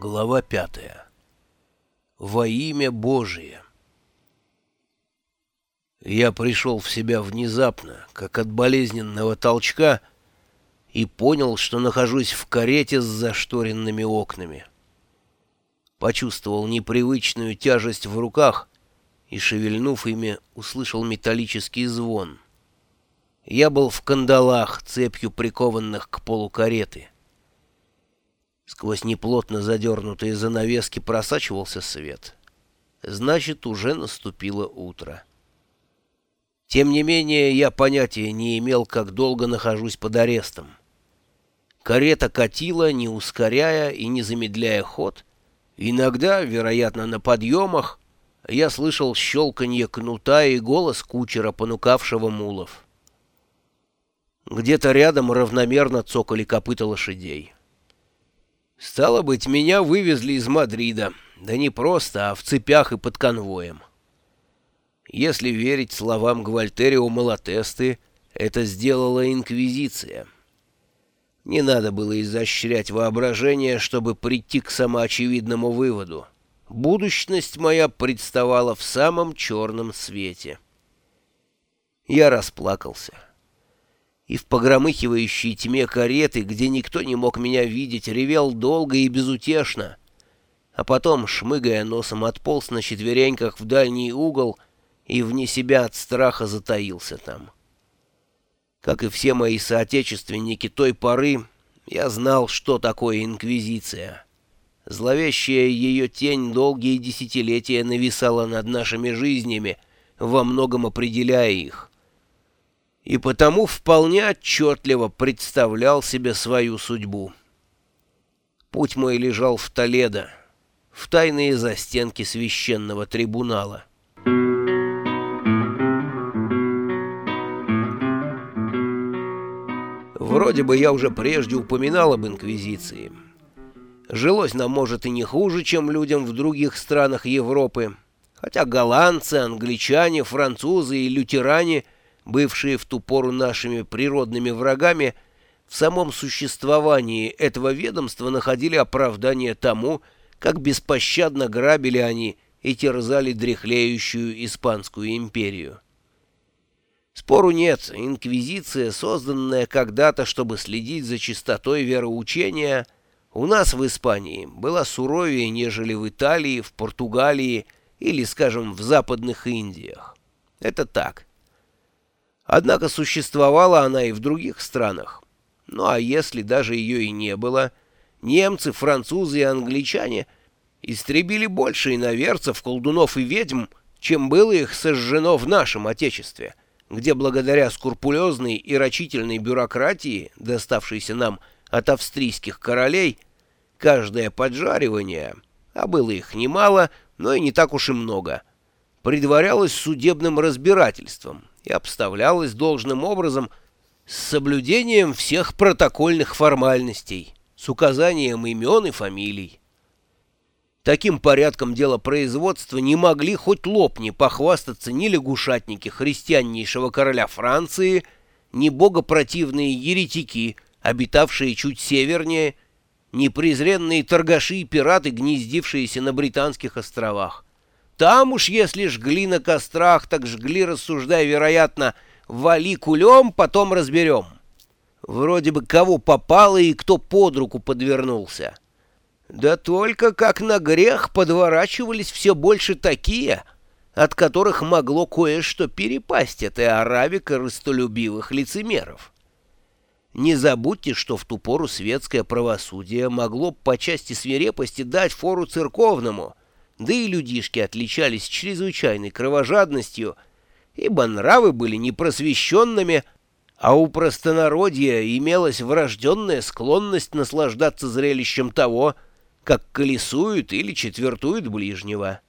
Глава пятая. Во имя Божие. Я пришел в себя внезапно, как от болезненного толчка, и понял, что нахожусь в карете с зашторенными окнами. Почувствовал непривычную тяжесть в руках и, шевельнув ими, услышал металлический звон. Я был в кандалах, цепью прикованных к полу кареты. Сквозь неплотно задернутые занавески просачивался свет. Значит, уже наступило утро. Тем не менее, я понятия не имел, как долго нахожусь под арестом. Карета катила, не ускоряя и не замедляя ход. Иногда, вероятно, на подъемах, я слышал щелканье кнута и голос кучера, понукавшего мулов. Где-то рядом равномерно цокали копыта лошадей. Стало быть, меня вывезли из Мадрида. Да не просто, а в цепях и под конвоем. Если верить словам Гвальтерио Малатесты, это сделала Инквизиция. Не надо было изощрять воображение, чтобы прийти к самоочевидному выводу. Будущность моя представала в самом черном свете. Я расплакался и в погромыхивающей тьме кареты, где никто не мог меня видеть, ревел долго и безутешно, а потом, шмыгая носом, отполз на четвереньках в дальний угол и вне себя от страха затаился там. Как и все мои соотечественники той поры, я знал, что такое инквизиция. Зловещая ее тень долгие десятилетия нависала над нашими жизнями, во многом определяя их и потому вполне отчетливо представлял себе свою судьбу. Путь мой лежал в Толедо, в тайные застенки священного трибунала. Вроде бы я уже прежде упоминал об Инквизиции. Жилось нам, может, и не хуже, чем людям в других странах Европы, хотя голландцы, англичане, французы и лютеране – бывшие в ту пору нашими природными врагами, в самом существовании этого ведомства находили оправдание тому, как беспощадно грабили они и терзали дряхлеющую Испанскую империю. Спору нет, инквизиция, созданная когда-то, чтобы следить за чистотой вероучения, у нас в Испании была суровее, нежели в Италии, в Португалии или, скажем, в Западных Индиях. Это так. Однако существовала она и в других странах. Ну а если даже ее и не было, немцы, французы и англичане истребили больше иноверцев, колдунов и ведьм, чем было их сожжено в нашем Отечестве, где благодаря скрупулезной и рачительной бюрократии, доставшейся нам от австрийских королей, каждое поджаривание, а было их немало, но и не так уж и много, предварялось судебным разбирательством, и обставлялось должным образом с соблюдением всех протокольных формальностей, с указанием имен и фамилий. Таким порядком дела производства не могли хоть лопни похвастаться ни лягушатники христианнейшего короля Франции, ни богопротивные еретики, обитавшие чуть севернее, ни презренные торгаши и пираты, гнездившиеся на Британских островах. Там уж если жгли на кострах, так жгли, рассуждая, вероятно, вали кулем, потом разберем. Вроде бы кого попало и кто под руку подвернулся. Да только как на грех подворачивались все больше такие, от которых могло кое-что перепасть этой араве корыстолюбивых лицемеров. Не забудьте, что в ту пору светское правосудие могло по части свирепости дать фору церковному — да и людишки отличались чрезвычайной кровожадностью, ибо нравы были непросвещенными, а у простонародья имелась врожденная склонность наслаждаться зрелищем того, как колесуют или четвертуют ближнего.